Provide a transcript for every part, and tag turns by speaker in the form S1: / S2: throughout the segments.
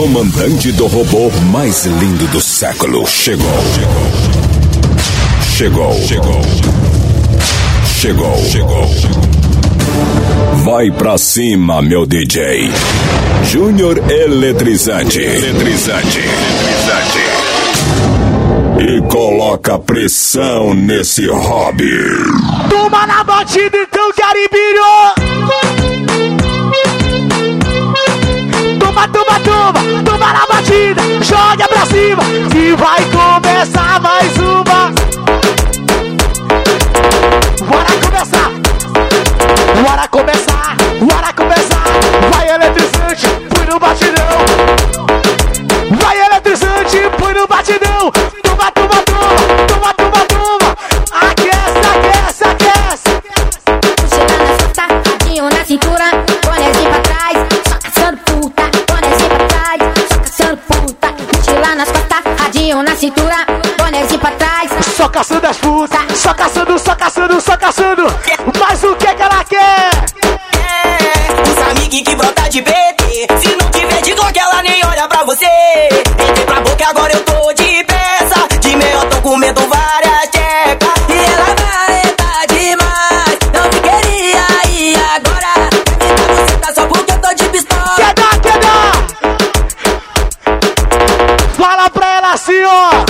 S1: comandante do robô mais lindo do século chegou. Chegou. Chegou. Chegou. Chegou. Vai pra cima, meu DJ. Júnior Eletrizante. Eletrizante. Eletrizante. E coloca pressão nesse hobby.
S2: Toma na batida então, Caribinho! Toma, toma, toma na batida, joga pra cima, que vai começar mais uma. Bora começar, bora começar, bora começar. Vai eletrizante, põe no batidão. Vai eletrizante, põe no batidão.
S3: Cintura, bonézinho pra trás, Só caçando
S2: as putas, só caçando, só caçando, só caçando. Ela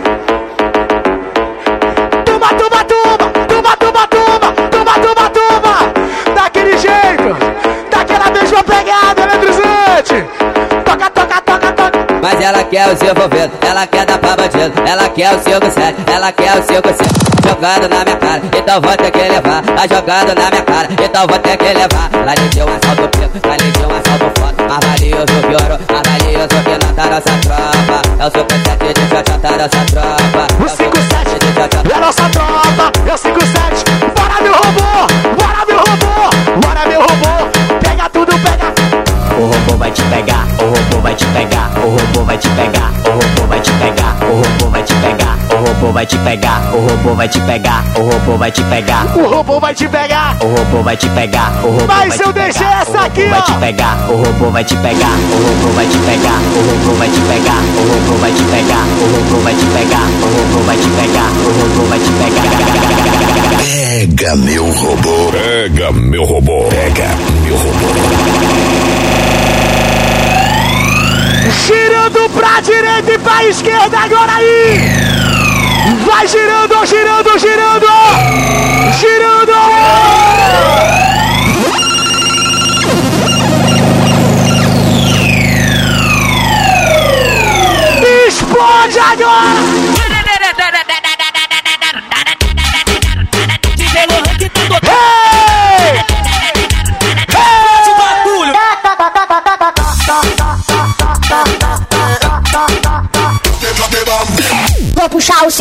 S4: Mas ela quer o seu envolvido, ela quer dar pra bandido, ela quer o 57, ela quer o 57. Jogando na minha cara, então vou ter que levar. Tá jogando na minha cara, então vou ter que levar. Lá lhe deu um assalto pico, lá lhe deu um assalto foda. Mais valioso que ouro, mais valioso que não tá nossa tropa. É o 57 de Jota, tá nossa tropa.
S2: O 57 é nossa tropa, é o 57. Bora meu robô, bora meu robô, bora meu robô. Pega tudo, pega.
S5: O robô vai te pegar, vai te pegar, o robô vai te pegar, o robô vai te pegar, o robô vai te pegar, o robô vai te pegar, o robô vai te pegar, O robô vai te pegar.
S2: o robô vai te pegar,
S5: o robô
S2: Mas
S5: vai te
S2: eu deixei
S5: pegar,
S2: essa
S5: o robô
S2: aqui,
S5: vai te pegar, o robô vai te pegar, o robô vai te pegar, o robô vai te pegar, o robô vai te pegar, o robô vai te pegar, o robô vai te pegar, o robô vai te pegar.
S1: Pega meu robô. Pega meu robô. Pega meu robô.
S2: Girando pra direita e pra esquerda agora aí. Vai girando, girando, girando. Girando.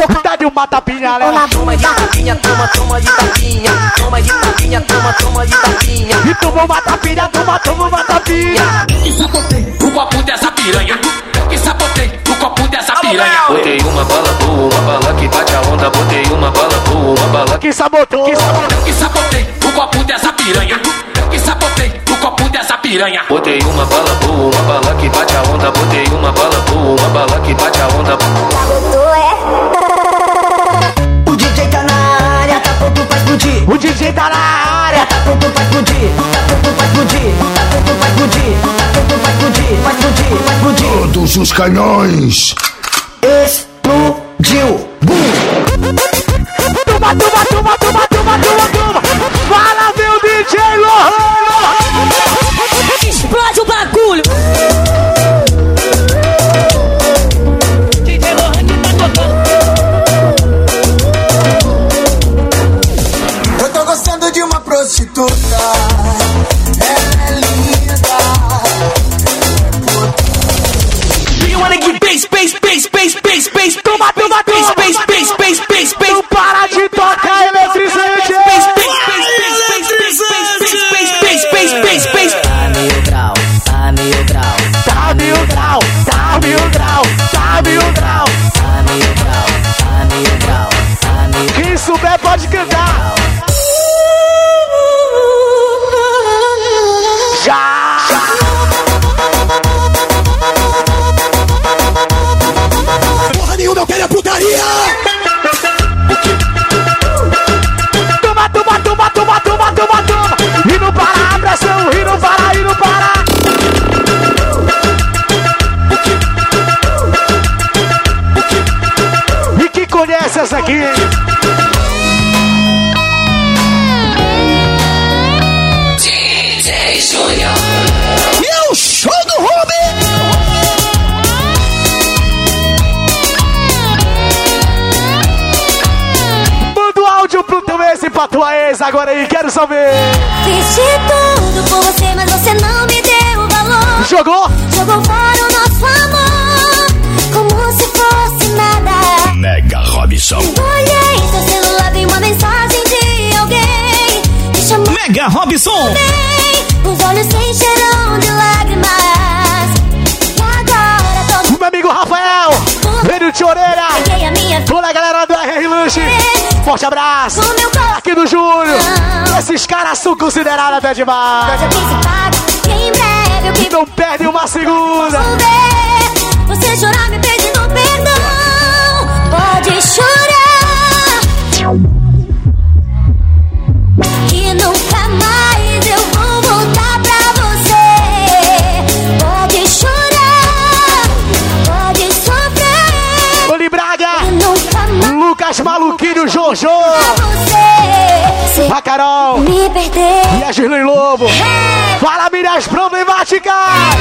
S3: Puxar o seu
S2: Dá de uma tapinha
S3: na
S6: Toma de tapinha, toma, toma de tapinha. Toma de tapinha, toma, toma de tapinha.
S2: E toma uma tapinha, toma, toma uma tapinha.
S7: E sapotei o copo dessa piranha. E sapotei o copo dessa piranha.
S8: Botei uma bala boa, uma bala que bate a onda. Botei uma bala boa, uma bala
S2: Que sabotou. Que sabotou.
S7: E sapotei o copo dessa piranha. E sapotei o copo dessa piranha.
S8: Botei uma bala boa, uma bala que bate a onda. Botei uma bala boa, uma bala que bate a onda.
S3: Garoto
S6: tá na área. Tá pronto pra explodir,
S2: tá
S6: pronto pra explodir, tá pronto pra explodir, tá pronto pra explodir, vai explodir, vai explodir.
S1: Todos os canhões.
S6: Explodiu,
S2: conhece essa aqui?
S1: E é o show do Ruby!
S2: Manda o áudio pro teu ex e pra tua ex agora aí, quero saber.
S3: Fiz de tudo por você, mas você não me deu valor.
S2: Jogou?
S3: Jogou fora o nosso amor,
S1: Robson.
S3: Olhei seu celular, vi uma mensagem de alguém. Me chamou
S4: Mega Robson.
S3: bem, os olhos se encheram de lágrimas. E agora tô
S2: O meu amigo Rafael, veio de orelha.
S3: Peguei a minha
S2: Toda a galera do RR Lanche, forte abraço.
S3: com meu corpo.
S2: Aqui do Júlio, esses caras são considerados até demais.
S3: Quis se pago, em breve eu que
S2: Não perde uma segunda.
S3: ver. Você chorar me pedindo perdão. Pode chorar. Que nunca mais eu vou voltar pra você. Pode chorar. Pode sofrer.
S2: Oli Braga, Lucas Maluquinho, Jojo, a Carol
S3: Me perder.
S2: e a Girlin Lobo. Fala, Miras Problemáticas.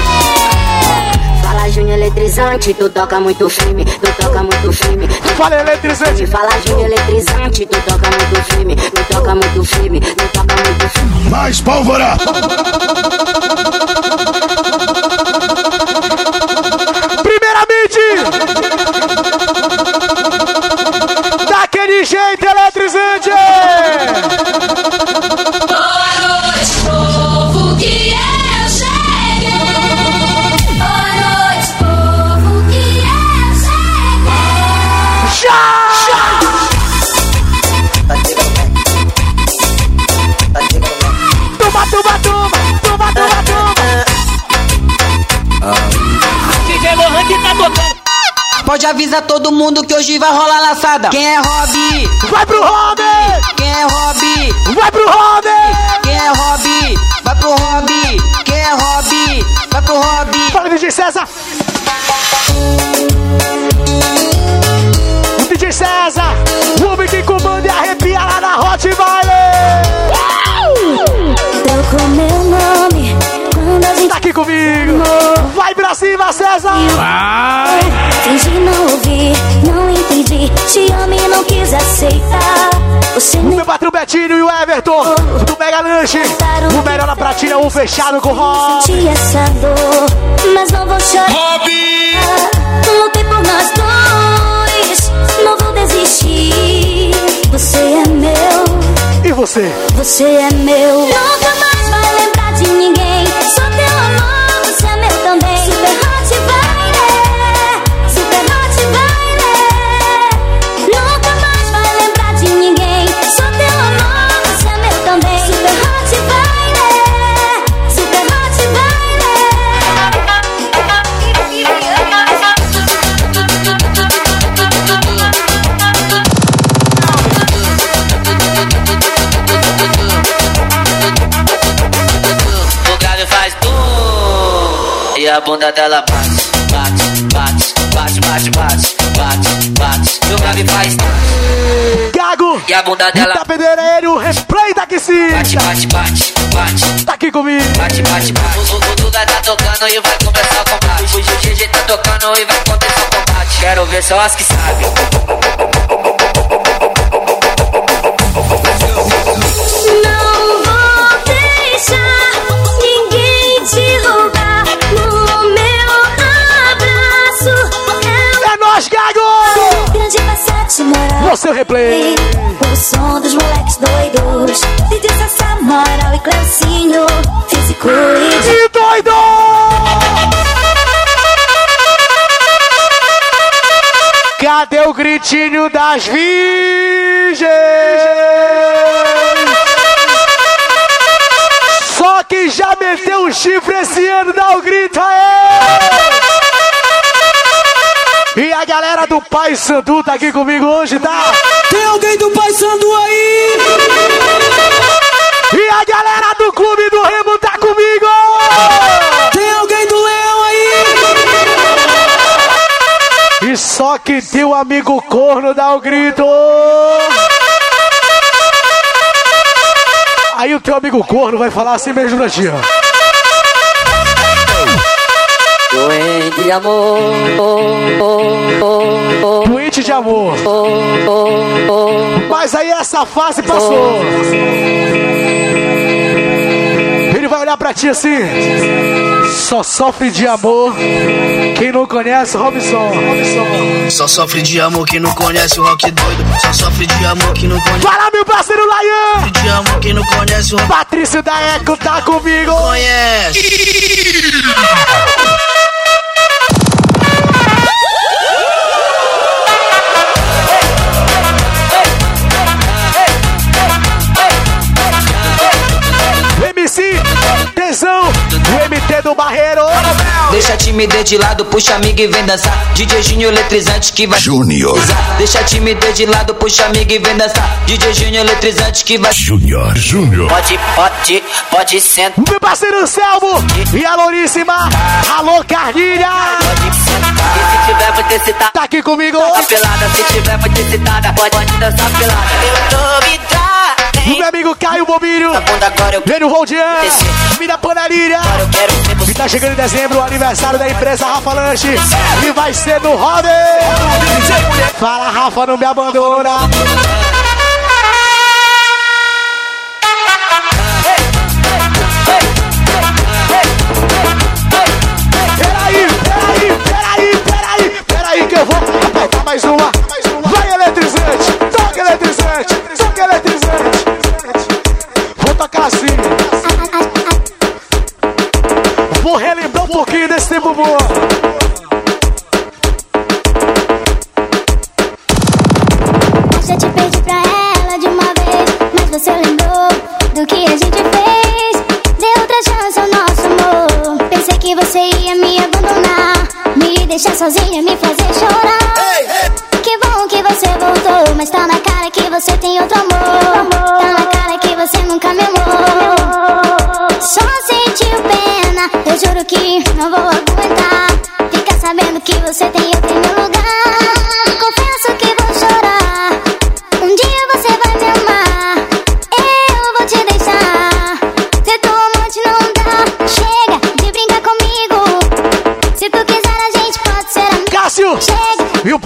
S9: Júnior eletrizante, tu toca muito firme, tu toca muito firme. Tu
S2: Fala, eletrizante.
S9: Fala Júnior eletrizante, tu toca muito firme, tu toca muito firme, tu toca muito firme.
S1: Mais pólvora!
S4: Pode avisar todo mundo que hoje vai rolar laçada. Quem é Rob?
S2: Vai pro Robin!
S4: Quem é Rob?
S2: Vai pro Robin!
S4: Quem é Rob? Vai pro Rob. Quem é Rob? Vai pro Rob.
S2: Fala, DJ César! O DJ César! O homem que comanda e arrepia lá na Hot Valley! Aqui comigo! Vai pra cima, César!
S3: fingi não ouvir, não entendi. Te amo e não quis aceitar. Você
S2: O meu patrão Betinho e o Everton do Mega Lanche! O melhor na pratinha, um fechado com o Rob!
S3: senti essa dor, mas não vou chorar. Lutei por nós dois, não vou desistir. Você é meu.
S2: E você?
S3: Você é meu. Nunca mais vai lembrar de ninguém.
S10: A bunda dela bate, bate, bate, bate, bate, bate, bate, bate o grave faz
S2: Gago!
S10: E a bunda dela
S2: Tá pedreiro, replay da que se!
S10: bate, bate, bate, bate
S2: Tá aqui comigo!
S10: Bate, bate, bate O Duda tá tocando e vai começar o combate O GG tá tocando e vai começar o combate Quero ver só as que sabem
S2: Thiago!
S3: Grande Passat Moral.
S2: No seu replay.
S3: O som dos moleques doidos. de Sassá Moral e clancinho. Físico e... E doido!
S2: Cadê o gritinho das virgens? Só quem já meteu o chifre esse ano dá o grito aí! E a galera do Pai Sandu tá aqui comigo hoje, tá?
S11: Tem alguém do Pai Sandu aí?
S2: E a galera do Clube do Remo tá comigo!
S11: Tem alguém do Leão aí?
S2: E só que tem o amigo corno dá o grito! Aí o teu amigo corno vai falar assim mesmo na tia.
S9: Doente de amor.
S2: Doente de amor. Mas aí essa fase passou. Ele vai olhar pra ti assim. Só sofre de amor quem não conhece Robson. Robson.
S12: Só sofre de amor quem não conhece o rock doido. Só sofre de amor quem não conhece.
S2: Fala, meu parceiro Laian!
S12: Sofre de amor quem não conhece o rock
S2: Patrício da Eco tá comigo.
S12: conhece.
S2: Tesão, o MT do Barreiro.
S5: Deixa a timidez de lado, puxa amigo e vem dançar. DJ Júnior eletrizante que vai.
S1: Júnior.
S5: Deixa a timidez de lado, puxa amigo e vem dançar. DJ Júnior eletrizante que vai.
S1: Júnior. Júnior.
S10: Pode, pode, pode sentar.
S2: Meu parceiro Selmo e a Louríssima. Alô, Carlinha.
S10: Pode sentar. E se tiver muito excitada,
S2: Tá aqui comigo.
S10: tá pelada. Se tiver muito excitada, pode, pode dançar pelada. Eu tô me
S2: O meu amigo Caio Bobinho.
S10: eu
S2: Vênio Roldian.
S10: Ver você.
S2: E tá chegando em dezembro o aniversário da empresa Rafa Lanche. E vai ser no Roder. Fala, Rafa, não me abandona. Peraí, peraí, peraí, peraí, peraí que eu vou apertar mais uma. Bom.
S3: Acho eu te perdi pra ela de uma vez, mas você lembrou do que a gente fez. Dê outra chance ao nosso amor. Pensei que você ia me abandonar, me deixar sozinha, me fazer chorar. Juro que não vou aguentar. Ficar sabendo que você tem outro em meu lugar. Confesso que vou chorar. Um dia você vai me amar. Eu vou te deixar. Ser teu amante não dá. Chega de brincar comigo. Se tu quiser, a gente pode ser amigo.
S2: Cássio
S3: Chega
S2: e o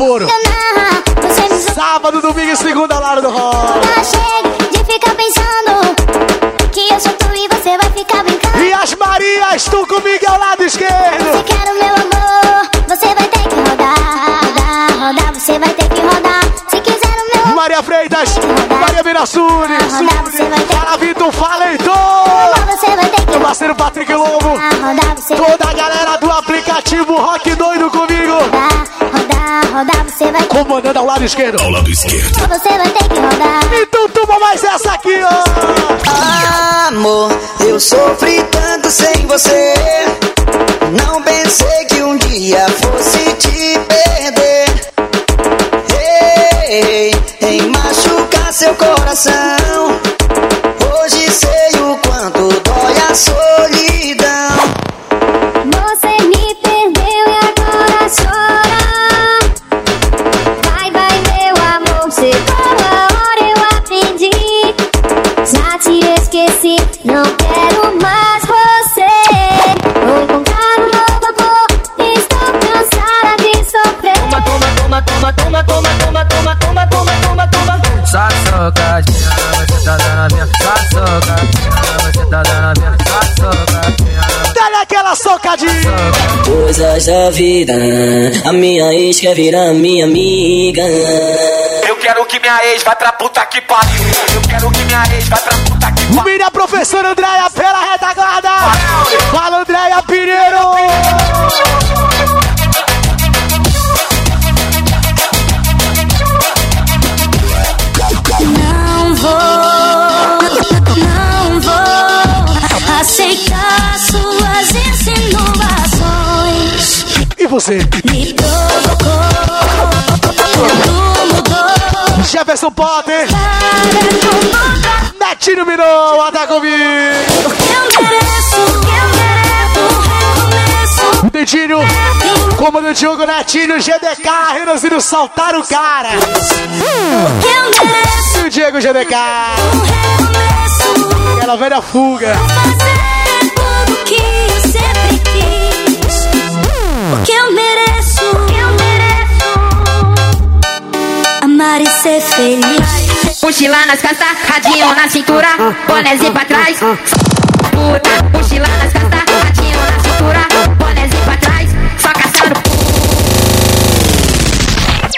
S2: Maria Virassuri, Fala Vitor, fala Heitor.
S3: você vai ter que
S2: Meu parceiro Patrick Lobo.
S3: rodar. Você vai
S2: Toda a galera do aplicativo Rock Doido comigo.
S3: rodar, rodar, rodar. Você vai
S2: Comandando ao lado esquerdo.
S1: Ao lado esquerdo.
S3: Você vai ter que rodar.
S2: Então toma mais essa aqui, ó.
S12: Amor, eu sofri tanto sem você. Não pensei que um dia fosse te perder. Ei, em machucar seu coração.
S9: Coisas da vida, a minha ex quer virar minha amiga.
S7: Eu quero que minha ex vai pra puta que pariu. Eu quero que minha ex vai pra puta que pariu.
S2: Minha professora Andréia pela retaguarda. Fala, Andréia Pinheiro. Você. Jefferson Potter. Netinho Mirou, anda comigo.
S3: Porque eu mereço, eu mereço recomeço.
S2: O Dentinho, comando Diogo Netinho, GDK, Renanzinho saltaram o cara. E o Diego GDK. Aquela velha fuga.
S3: Amar e ser feliz.
S13: Mochila nas costas, radinho na cintura, bonézinho pra trás. Puta, mochila nas costas, radinho na cintura, bonézinho pra trás. Só caçando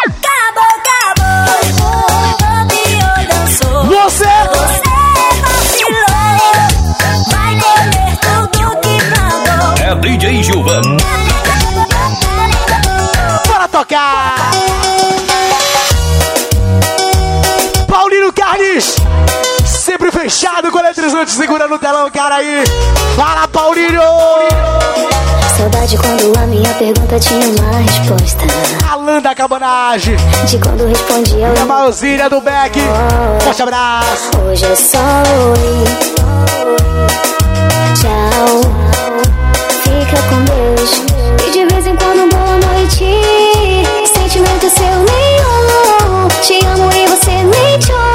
S3: Acabou, acabou. Pior dançou.
S2: Você!
S3: Você vacilou. Vai colher tudo que plantou.
S1: É DJ Gilvan.
S2: Bora tocar! Fechado com o eletrizante segurando o telão, cara aí! Fala, Paulinho!
S3: Saudade quando a minha pergunta tinha uma resposta.
S2: Alan da Cabanagem!
S3: De quando respondia
S2: E a
S3: eu
S2: Malzinha do Beck! Forte abraço!
S3: Hoje é só oi. Tchau. Fica com Deus. E de vez em quando boa noite. Sentimento seu nenhum. Te amo e você nem tchau.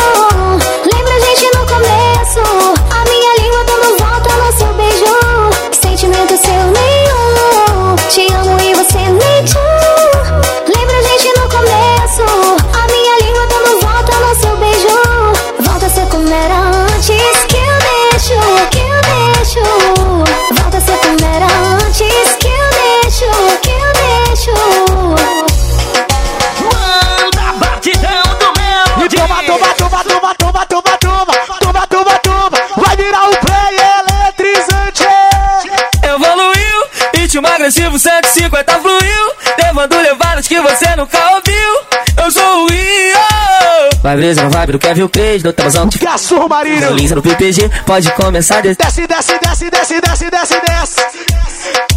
S11: Agressivo 150 fluiu Levando levadas que você nunca ouviu Eu sou o Rio Vai brisa no vibe do Kevin Cres Do tabuzão de
S2: Garçom Marinho!
S11: Lisa no PPG Pode começar desse
S2: Desce, desce, desce, desce, desce, desce, desce!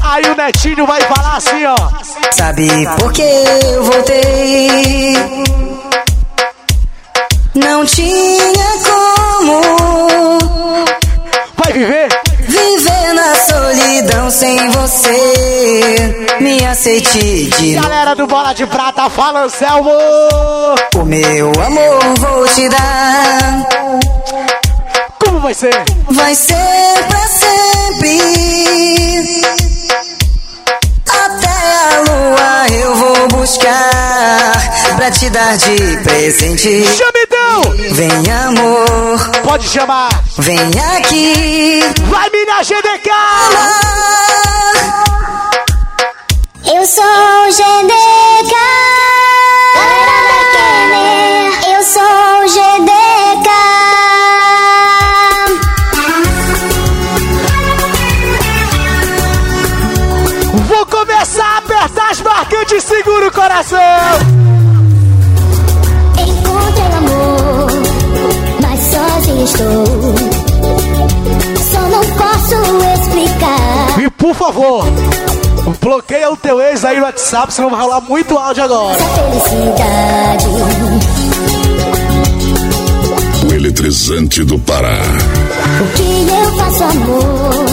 S2: Aí o Netinho vai falar assim, ó.
S12: Sabe por que eu voltei? Não tinha como
S2: Vai viver?
S12: Solidão sem você. Me aceite de.
S2: Galera do Bola de Prata, fala, Anselmo!
S12: O meu amor vou te dar.
S2: Como vai ser?
S12: Vai ser pra sempre. Até a lua eu vou buscar pra te dar de presente.
S2: Chama então!
S12: Vem amor,
S2: Pode chamar!
S12: vem aqui.
S2: Vai, minha GDK!
S3: Eu sou o GDK. Eu sou o GDK.
S2: Vou começar a apertar as marcantes, segura o coração!
S3: Estou. Só não posso explicar.
S2: E por favor, bloqueia o teu ex aí no WhatsApp, senão vai rolar muito áudio agora.
S3: Essa felicidade.
S1: O eletrizante do Pará.
S3: O que eu faço, amor,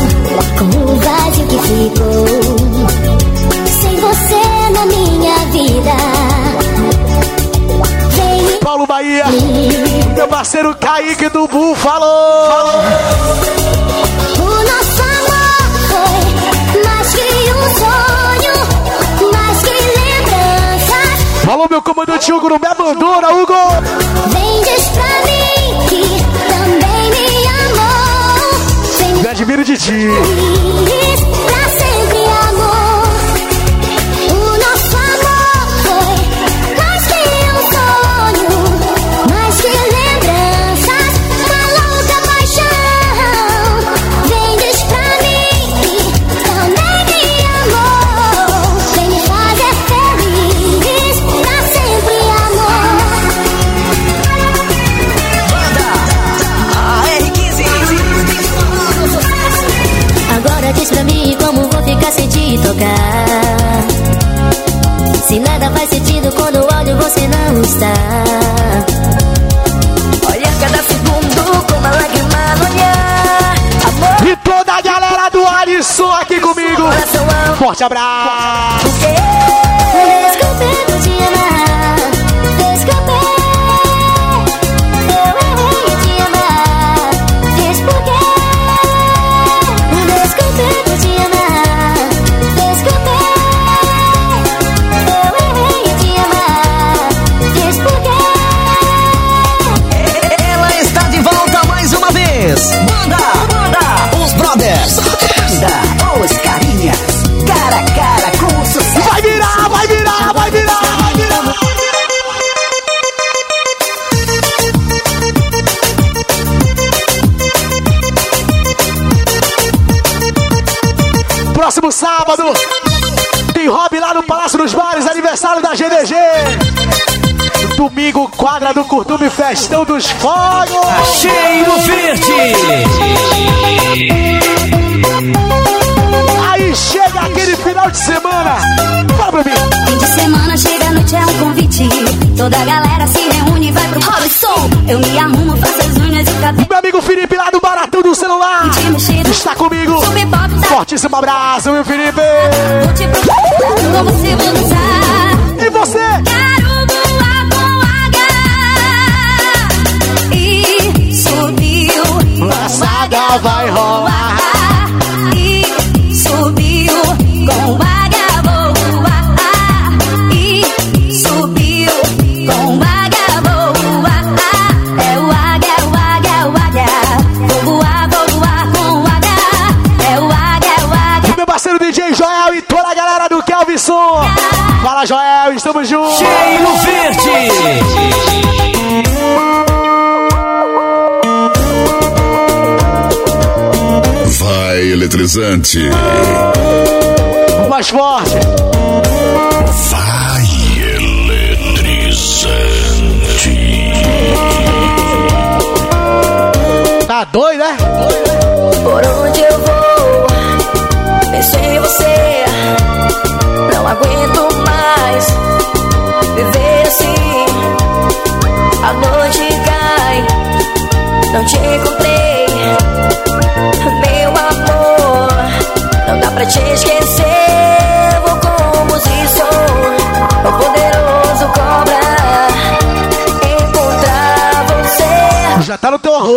S3: com o vazio que ficou? Sem você na minha vida.
S2: Paulo Bahia, meu parceiro Kaique do Búfalo.
S3: O nosso amor foi mais que um sonho, mais que lembranças.
S2: Falou meu comandante Hugo, não me abandona, Hugo!
S3: Vem, diz pra mim que também me amou. Vem
S2: Me admiro de ti.
S3: Tocar. Se nada faz sentido quando o áudio você não está.
S13: Olha cada segundo com uma lágrima no olhar. Amor,
S2: E toda a galera do Alisson aqui comigo. Forte abraço.
S3: Desculpe te amar.
S2: Aniversário da GDG. Domingo, quadra do Curtume, festão dos fogos.
S11: Cheiro verde.
S2: Aí chega aquele final de semana. Fala pra mim.
S3: Fim de semana chega a noite é um convite. Toda a galera se reúne e vai pro Robson. Eu me arrumo, faço as unhas e cabelo.
S2: Meu amigo Felipe lá do Baratão do Celular. Está comigo. Fortíssimo abraço, meu Felipe.
S3: Vou te procurar como se vou
S2: vai rolar.
S3: E subiu com H. Vou voar. E subiu com H. Vou voar. É o é o é o H. Vou voar, vou voar com H. É o é o H.
S2: O meu parceiro DJ Joel e toda a galera do Kelvison. Fala, Joel, estamos juntos.
S11: Cheiro verde.
S2: Mais forte.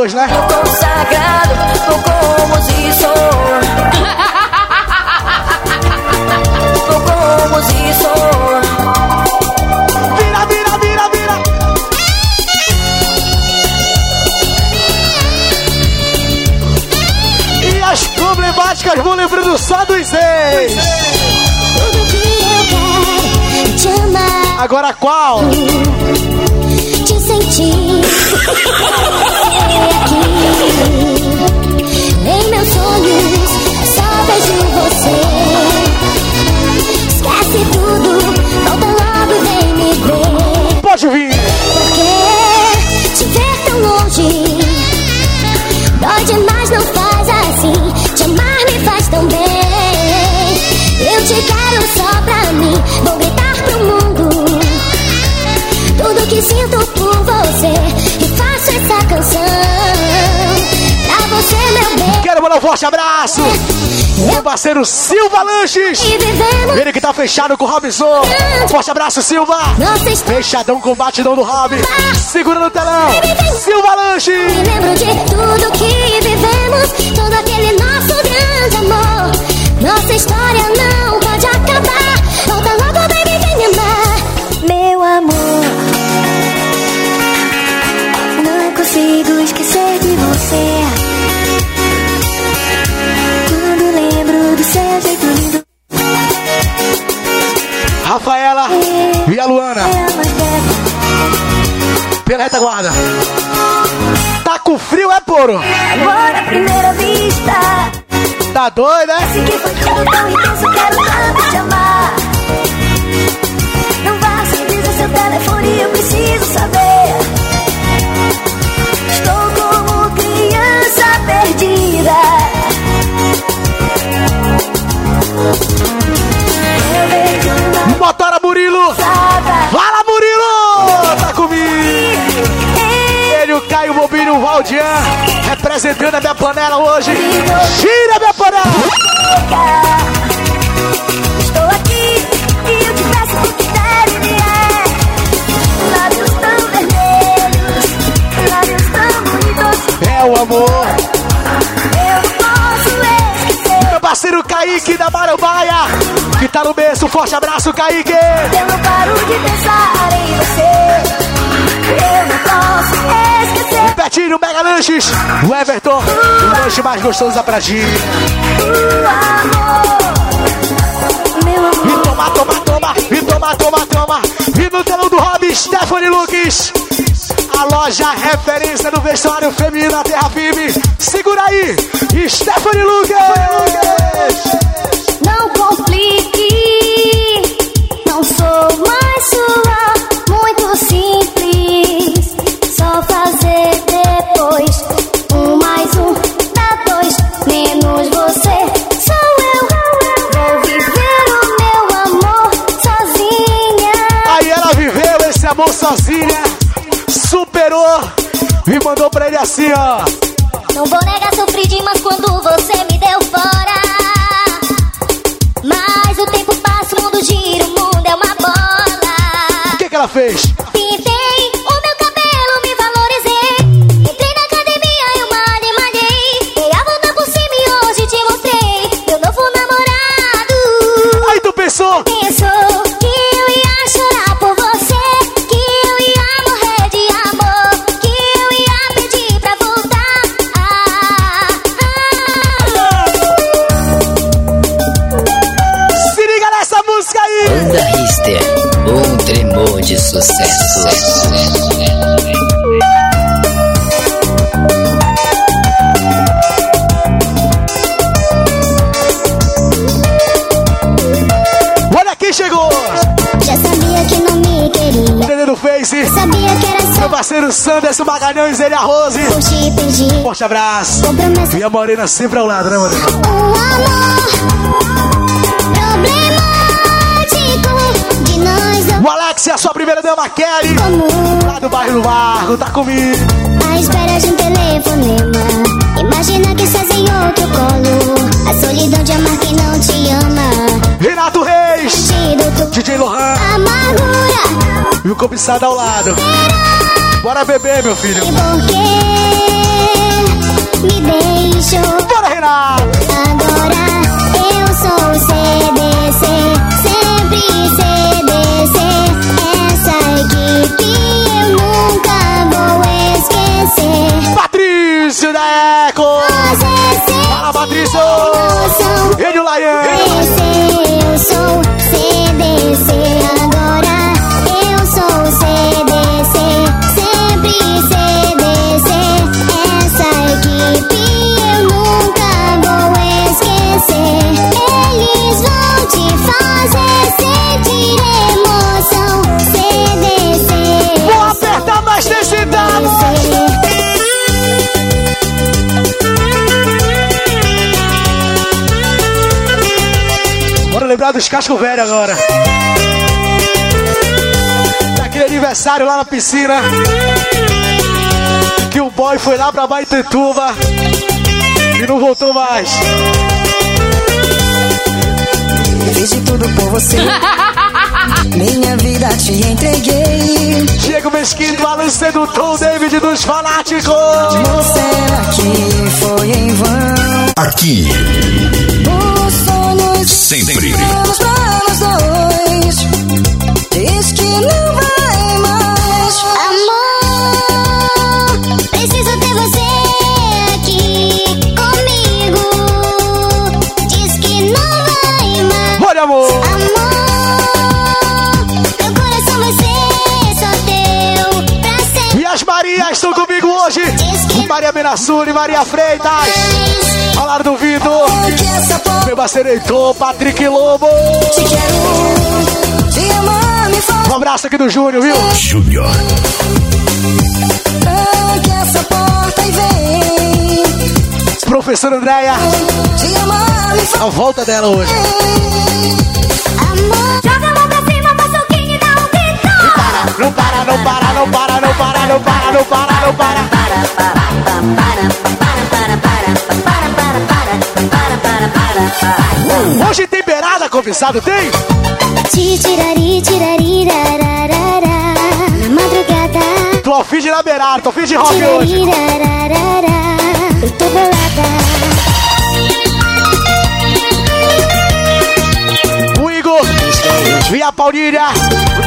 S2: Arroz, né?
S13: Consagrado, vou como se sou. Como sou.
S2: Vira, vira, vira, vira. E as problemáticas vão lembrando só dos ex. Agora qual?
S3: Em meus sonhos, só vejo você. Esquece tudo, volta logo, vem me ver.
S2: Pode vir.
S3: Porque te ver tão longe dói demais, não faz assim. Te amar me faz tão bem. Eu te quero só pra mim, vou que sinto por você e faço essa canção pra você, meu bem.
S2: Quero mandar um forte abraço. Meu parceiro Silva Lanches. Ele que tá fechado com o Robson. Forte abraço, Silva. Fechadão com o batidão do Rob. Segura no telão. Silva Lanches.
S3: Me lembro de tudo que vivemos, todo aquele nosso grande amor. Nossa história não
S2: Pela retaguarda. Tá com frio, é poro?
S13: agora à primeira vista.
S2: Tá doido, é?
S13: Esse que foi tudo tão intenso, quero tanto te amar. Não vá sem dizer seu telefone, eu preciso saber. Estou como criança perdida. Eu vejo uma
S2: Motora Murilo. Girando a minha panela hoje. Gira a minha panela.
S14: Estou aqui e eu te peço por que deve me é. Lábios tão vermelhos, lábios tão bonitos.
S2: É o amor.
S14: Eu não posso esquecer.
S2: Meu parceiro Kaique da Marambaia, que tá no berço. Forte abraço, Kaique.
S14: Eu não paro de pensar em você.
S2: O Betinho, Mega Lanches. O Everton, o lanche mais gostoso da
S14: amor.
S2: E toma, toma, toma. E toma, toma, toma. E no telão do Rob, Stephanie Lucas. A loja referência do vestuário feminino da Terra Vive. Segura aí. Stephanie Lucas.
S14: Não complique, não sou mais sua,
S2: Superou. E mandou pra ele assim, ó.
S14: Não vou negar, sofri demais quando você me deu fora. Mas o tempo passa, o mundo gira, o mundo é uma bola.
S2: O que, que ela fez? Sanderson Magalhães, ele a
S14: te pedir.
S2: Forte abraço. E a Morena sempre ao lado, né, Morena?
S14: Um amor de nós.
S2: O Alex e a sua primeira dama, Kelly. Lá do bairro do Largo, tá comigo.
S14: À espera de um telefonema. Imagina que estás em outro colo. A solidão de amar quem não te ama.
S2: Renato Reis. DJ Lohan.
S14: amargura.
S2: E o cobiçado ao lado. Bora beber, meu filho.
S14: E por que me deixou?
S2: Bora, Renato.
S14: Agora eu sou CDC, sempre CDC. Essa equipe eu nunca vou esquecer.
S2: Patrício da Eco. Fala, Patrício. Ele e o Laiane.
S14: Eu sou CDC,
S2: lembrar dos cascos velhos agora. Aniversário lá na piscina. Que o boy foi lá pra Baitetuba e não voltou mais.
S12: Fiz de tudo por você. Minha vida te entreguei.
S2: Diego Mesquita, Alan Sedutor, David dos Fanáticos.
S12: Será que foi em vão?
S1: Aqui,
S12: Os sonhos
S1: sempre.
S12: planos pra nós dois. Diz que não
S2: Maria Benassuni, Maria Freitas. Lado do Vitor. Meu parceiro Heitor, Patrick Lobo.
S12: Te quero, te amar, me faz.
S2: Um abraço aqui do Júnior, viu?
S1: Júnior.
S12: Tranque essa porta e vem.
S2: Professora Andréia.
S12: Faz.
S2: A volta dela hoje. Não para, não para, não para, não para, não para, não para, não para.
S14: para, para, para, para, para, para, para, para.
S2: Hoje tem beirada, convidado, tem?
S14: Titirari, tirari, rararara. Na madrugada.
S2: Tô ao fim de na beirada, tô ao fim de rock hoje.
S14: Eu tô bolada.
S2: E a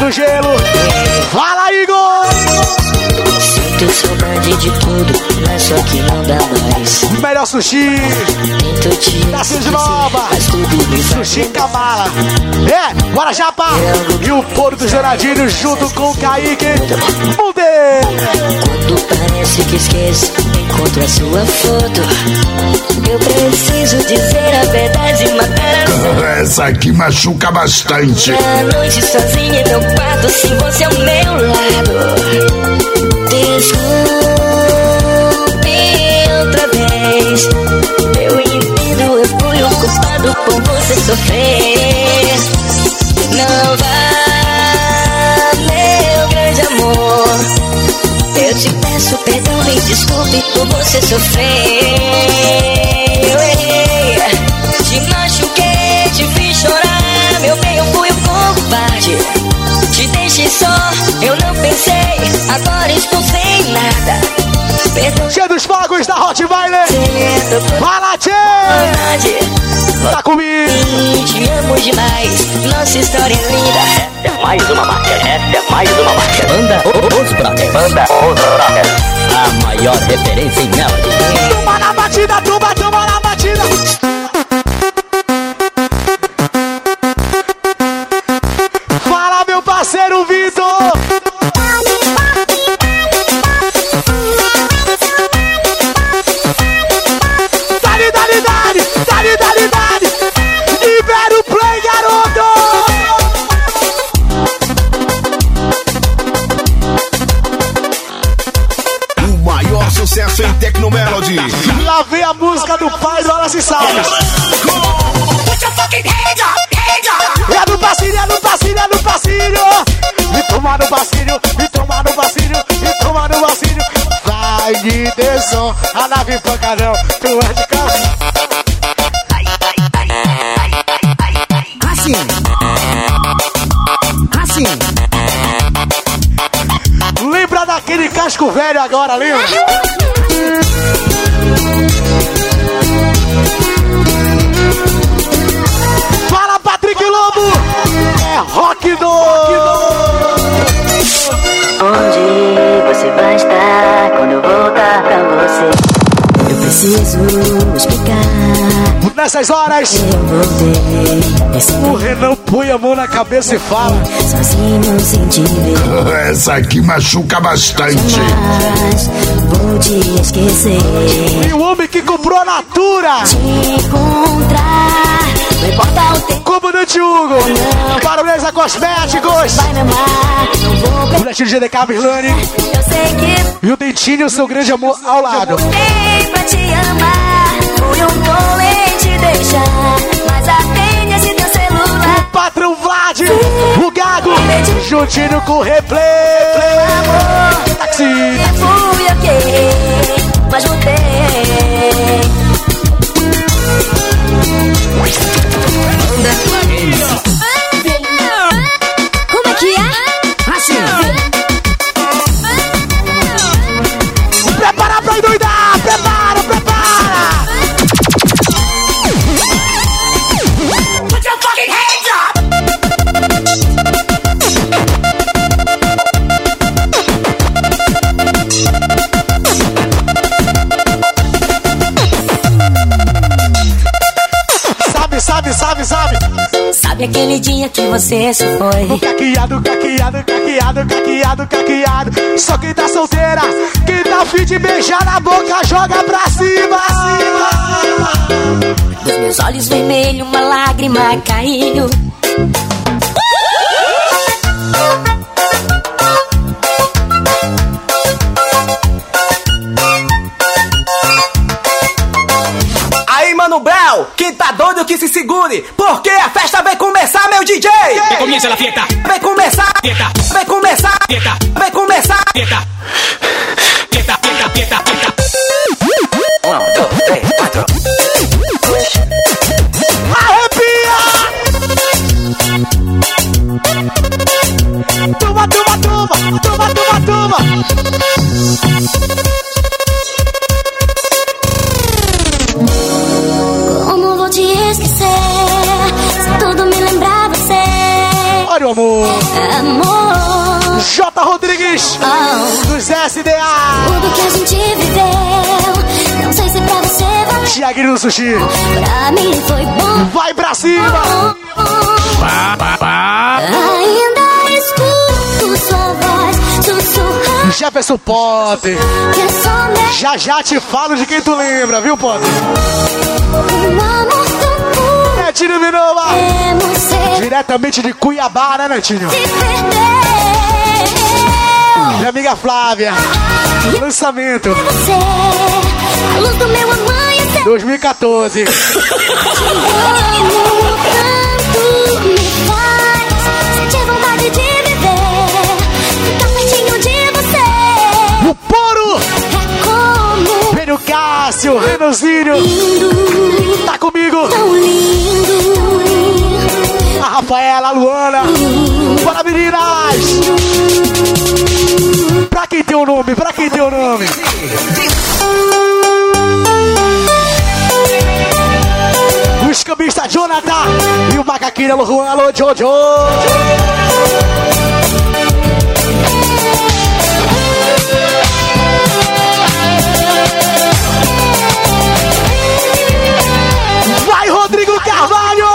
S2: do gelo. Fala, Igor!
S15: Sinto saudade de tudo, mas só que não dá mais.
S2: Melhor sushi
S15: Tento te
S2: Nova.
S15: mas tudo me faz
S2: Sushi Cabala. É, bora Japa! E o Poro dos Douradinhos junto com o Kaique. Mude!
S15: Quando parece que esqueço, encontro a sua foto. Eu preciso dizer a verdade e matar a
S1: Essa aqui machuca bastante.
S15: À noite sozinha meu quarto, sem você ao meu lado. Desculpe outra vez. Eu entendo, eu fui o culpado por você sofrer. Não vá, meu grande amor. Eu te peço perdão, me desculpe por você sofrer. Eu errei, te machuquei, te fiz chorar. Meu bem, eu fui o covarde. Te deixei só, eu não pensei. Agora estou sem nada. Perdão,
S2: Cheio dos fogos da Rottweiler. Fala, Tchê! Tá comigo.
S15: te amo demais. Nossa história é linda.
S5: É mais uma marca, essa é mais uma marca. Banda Os Brothers. Banda Os Brothers. A maior referência em Melody.
S2: Toma na batida, toma, toma na batida. Tesão, a nave pancadão, tu é de carro.
S16: Assim. Assim.
S2: Lembra daquele casco velho agora, lembra? Fala, Patrick Lobo! É rock do...
S15: Onde Eu preciso explicar.
S2: Nessas horas, o Renan põe a mão na cabeça e fala:
S15: sozinho sem te ver.
S1: Essa aqui machuca bastante.
S15: Mas vou te esquecer.
S2: E o homem que comprou a Natura!
S15: Te encontrar. Não importa o tempo.
S2: Comandante Hugo! Baronesa Cosméticos!
S15: Vai me amar. Não vou
S2: O Netinho GDK Mirlane
S15: Eu sei que
S2: e o Dentinho, seu grande amor, ao lado.
S15: Dei pra te amar, fui um te deixar, mas esse teu celular.
S2: Patrão Vlad, o Gago, juntinho com o replay. Táxi.
S15: Fui ok, mas voltei.
S14: Como
S2: Sabe
S15: aquele dia que você se foi?
S2: Caqueado, caqueado, caqueado, caqueado, caqueado. Só quem tá solteira, quem tá afim de beijar na boca, joga pra cima.
S15: Dos meus olhos vermelhos, uma lágrima caiu.
S6: Aí, Mano Brown, quem tá doido que se segure, porque festa vai começar, meu DJ!
S11: Que comience la fiesta.
S6: Vai começar!
S2: Sushi.
S3: Pra mim foi bom.
S2: Vai pra cima.
S3: Ainda escuto sua voz sussurrar.
S2: Jefferson Potter.
S3: É
S2: Já já te falo de quem tu lembra, viu, Potter?
S3: um amor tão puro.
S2: Netinho Minova.
S3: Temos ser
S2: Diretamente de Cuiabá, né, Netinho?
S3: se perder.
S2: Minha amiga Flávia. Lançamento
S3: Você, a luz do meu amanhecer.
S2: 2014.
S3: Te amo tanto, me faz sentir vontade de viver. Ficar pertinho de você.
S2: O Poro. Velho Cássio. Renanzinho. Tá comigo. A Rafaela, a Luana. Bora, meninas. Pra quem tem o nome? Pra quem tem o nome? Jonathan e o macaquinho Alô Juan, alô Jojo. Vai, Rodrigo Carvalho!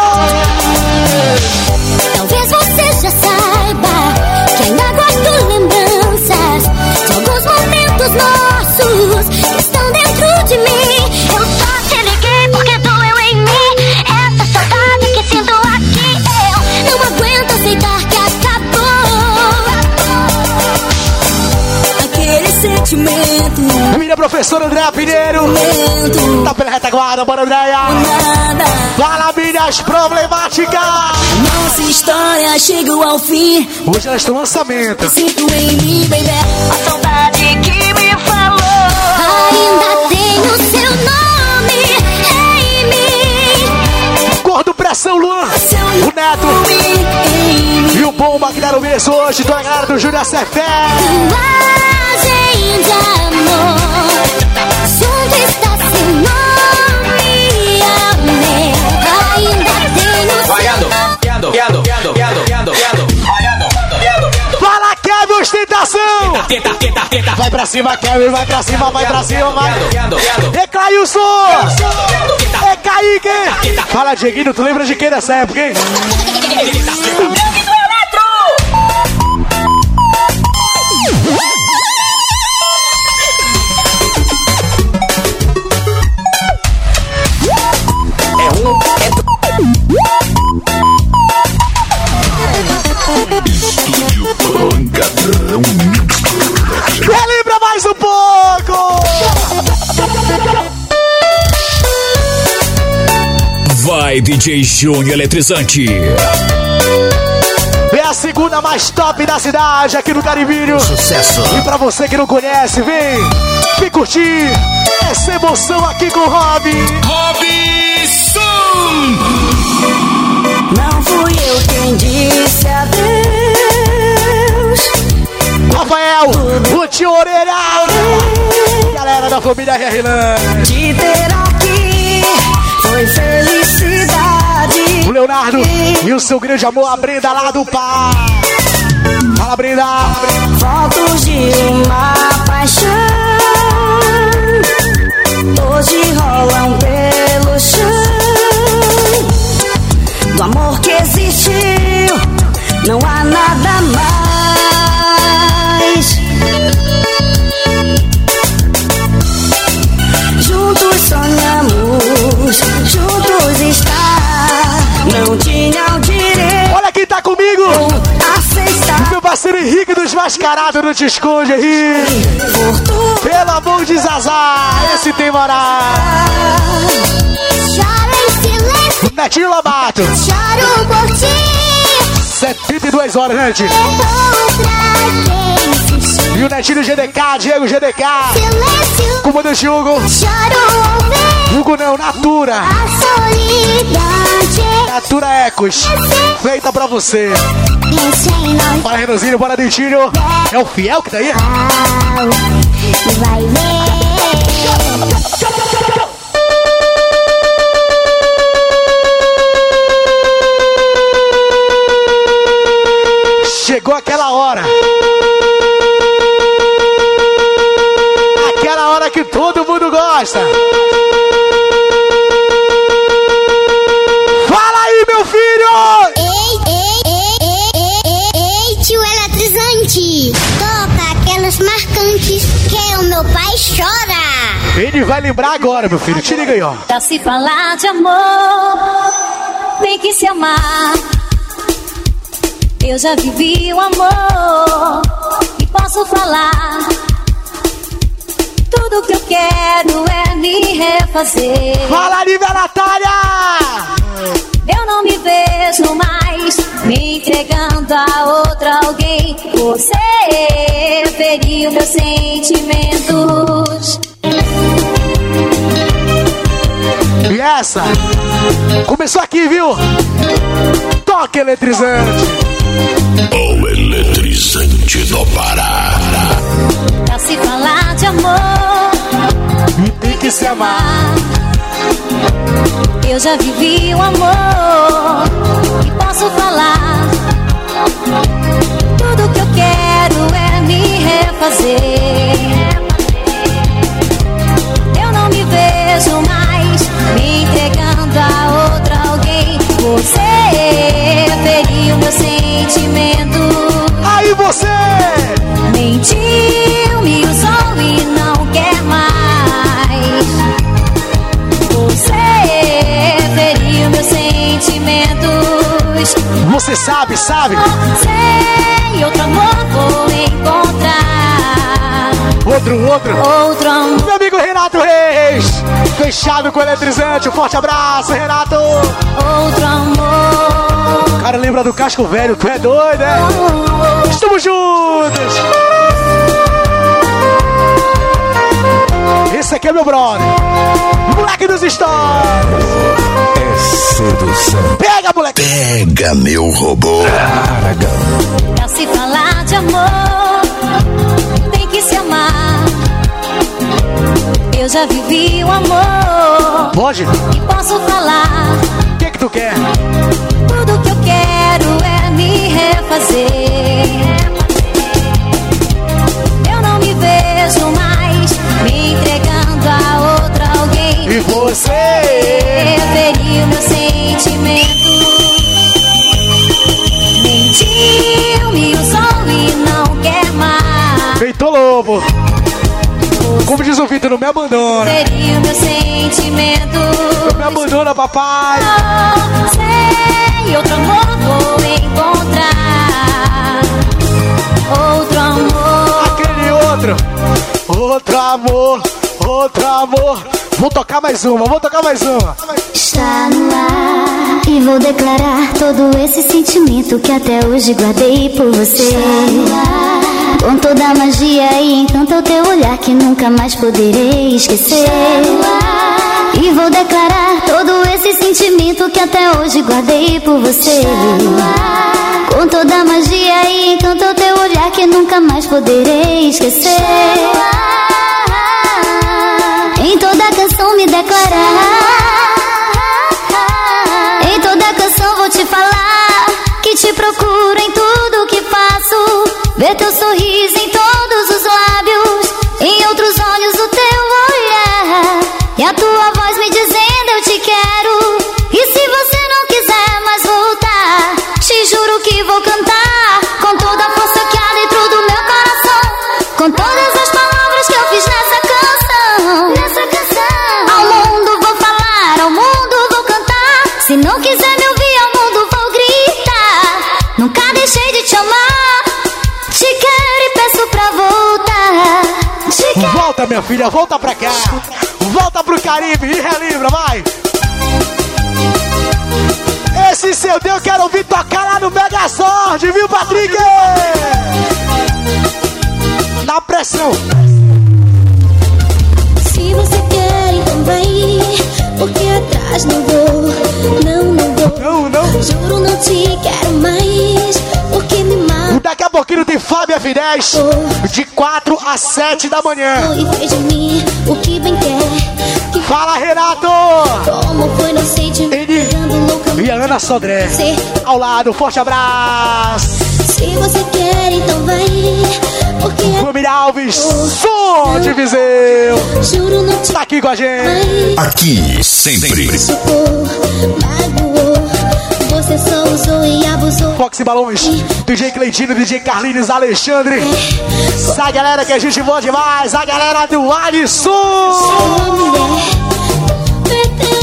S3: Talvez você já saiba que ainda guardo lembranças de alguns momentos nossos que estão dentro de mim. Sentimento.
S2: Minha professora Andréa Pinheiro. Tá pela retaguarda, bora, Andréia.
S3: Nada.
S2: Fala, minhas problemáticas.
S3: Nossa história chegou ao fim.
S2: Hoje elas estão lançamento.
S3: Sinto em mim, baby, a saudade que me falou.
S2: Pressão Luan. O Neto. E o Bomba que deram o hoje. Toda a galera do Júlia Cefé.
S3: Linguagem de amor. Junto está seu nome, amém. Ainda tenho
S8: Vaiando, viado, viado, viado, viado, viado, viado.
S2: Fala, Kevin, ostentação. Vai pra cima, Kevin. Vai pra cima, vai pra cima, vai. E Cailson. É Kaique. Fala, Dieguinho. Tu lembra de quem dessa época, hein? Relembra mais um pouco.
S1: Vai, DJ Júnior Eletrizante.
S2: É a segunda mais top da cidade aqui no Carimbinho.
S1: Sucesso.
S2: E pra você que não conhece, vem, vem curtir essa emoção aqui com o Robin.
S1: Robinson!
S3: Não fui eu quem disse adeus.
S2: Rafael, o tio Orelha. Galera da família Herlan.
S3: Te ter aqui foi felicidade.
S2: O Leonardo e o seu grande amor, a Brenda lá do Pá. Fala, Brenda.
S3: Fotos de uma paixão.
S2: Mascarados, não te esconde, Henrique. Pelo amor de Zazá, esse tem moral.
S3: Em silêncio,
S2: Netinho Lobato.
S3: choro por ti.
S2: 72 horas, né, Netinho? E o Netinho GDK, Diego GDK.
S3: Silêncio,
S2: Comandante Hugo.
S3: choro ao ver
S2: Hugo não, Natura. Natura Ecos. Feita pra você. Bora, Renanzinho, bora, Dentinho. É o Fiel que tá aí?
S3: Vai ver. aquela hora.
S2: Aquela hora que todo mundo gosta. Fala aí, meu filho!
S14: Ei, ei, ei, ei, ei, ei, tio eletrizante! Toca aquelas marcantes que o meu pai chora.
S2: Ele vai lembrar agora, meu filho. Te liga aí, ó.
S3: Pra se falar de amor, tem que se amar. Eu já vivi o amor e posso falar. Tudo que eu quero é me refazer.
S2: Fala, Lívia Natália!
S3: Eu não me vejo mais me entregando a outra alguém. Você feriu meus sentimentos.
S2: E essa? Começou aqui, viu? Toque eletrizante.
S1: O eletrizante do Pará.
S3: Pra se falar de amor,
S2: tem que se amar.
S3: Eu já vivi o amor e posso falar. Tudo que eu quero é me refazer. Sentimentos.
S2: Aí você!
S3: Mentiu, me usou e não quer mais. Você feriu meus sentimentos.
S2: Você sabe, sabe?
S3: Sei, outro amor vou encontrar.
S2: Outro, outro.
S3: Outro amor.
S2: Meu amigo Renato Reis. Fechado com o eletrizante. Um forte abraço, Renato.
S3: Outro amor.
S2: Cara, lembra do casco velho? Tu é doido, é? Estamos juntos. Esse aqui é meu brother. Moleque dos stories.
S1: É sedução.
S2: Pega, moleque.
S1: Pega, meu robô.
S3: Pra se falar de amor, tem que se amar. Eu já vivi o amor
S2: Pode?
S3: e posso falar.
S2: O que que tu quer?
S3: Me refazer. Eu não me vejo mais me entregando a outra alguém.
S2: E você?
S3: feriu meus sentimentos. Mentiu, me usou e não quer mais.
S2: Feito lobo. Como diz o Vitor, não me abandona.
S3: Feriu meus sentimentos.
S2: Não me abandona, papai.
S3: Sei, outro amor vou encontrar. Outro amor.
S2: Aquele outro. Outro amor. Outro amor. Vou tocar mais uma, vou tocar mais uma.
S14: Está no ar e vou declarar todo esse sentimento que até hoje guardei por você. Com toda a magia e encanto ao teu olhar que nunca mais poderei esquecer. E vou declarar todo esse sentimento que até hoje guardei por você. Com toda a magia e encanto ao teu olhar que nunca mais poderei esquecer. Em toda canção me declarar.
S2: Minha filha, volta pra cá. Volta pro Caribe e relembra, vai. Esse seu Deus eu quero ouvir tocar lá no Megazord, viu, Patrick? Na pressão.
S14: Se você quer, então vai. Porque atrás não vou, não, não vou.
S2: Não, não.
S14: Juro, não te quero mais. Porque.
S2: Daqui a pouquinho tem Fábio F10, de 4 a 7 da manhã. Fala, Renato! Ele e a Ana Sodré. Ao lado, forte abraço.
S14: Se você quer, então vai.
S2: Família Alves, som de Viseu.
S3: Juro não te
S2: Tá aqui com a gente.
S1: Aqui, sempre.
S3: magoou. Você só usou e abusou.
S2: Fox Balões, DJ Cleitino, DJ Carlinhos Alexandre. Essa galera que a gente boa demais, a galera do Alisson.
S3: Meteoro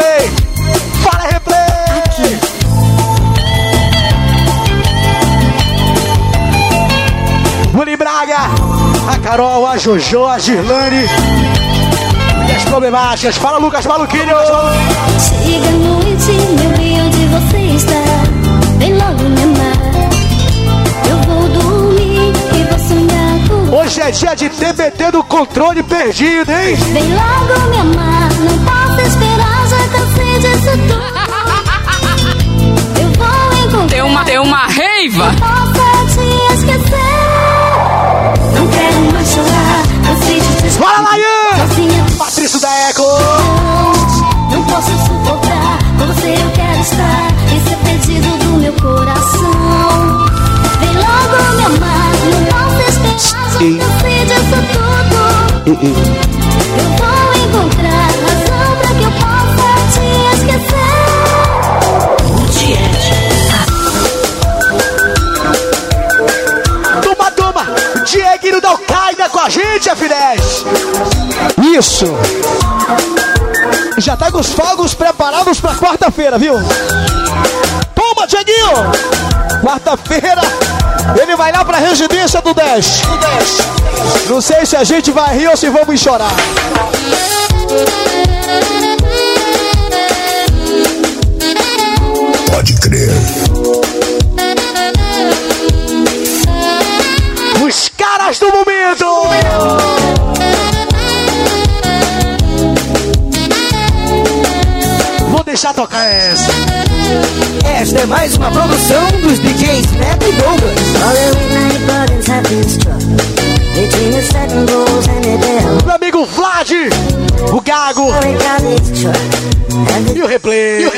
S2: replay. Fala replay. Willy Braga. A Carol, a Jojo, a Girlane. E as problemáticas. Fala Lucas Maluquinho.
S3: Chega a noite, meu bem, onde você está? Vem logo me amar. Eu vou dormir e vou sonhar com
S2: Hoje é dia de TBT do controle perdido, hein?
S3: Vem logo me amar, não posso esperar, já cansei disso tudo. Eu vou encontrar.
S17: Tem uma, tem uma reiva.
S3: Posso te esquecer. Não quero mais chorar, cansei de te
S2: Fala, Layan!
S3: Sozinha.
S2: Patrício da Eco.
S3: Não, não posso suportar, com você eu quero estar. Esse é pedido do meu coração. Vem logo me amar, não posso esperar, já cansei disso tudo. Eu vou
S2: Dieguinho da Alcaida com a gente, F10.
S18: Isso. Já tá com os fogos preparados pra quarta-feira, viu? Toma, Dieguinho! Quarta-feira, ele vai lá pra residência do 10. Não sei se a gente vai rir ou se vamos chorar.
S1: Pode crer.
S16: Mais uma produção dos DJs Neto e Douglas.
S2: Meu amigo Vlad, o Gago e o replay.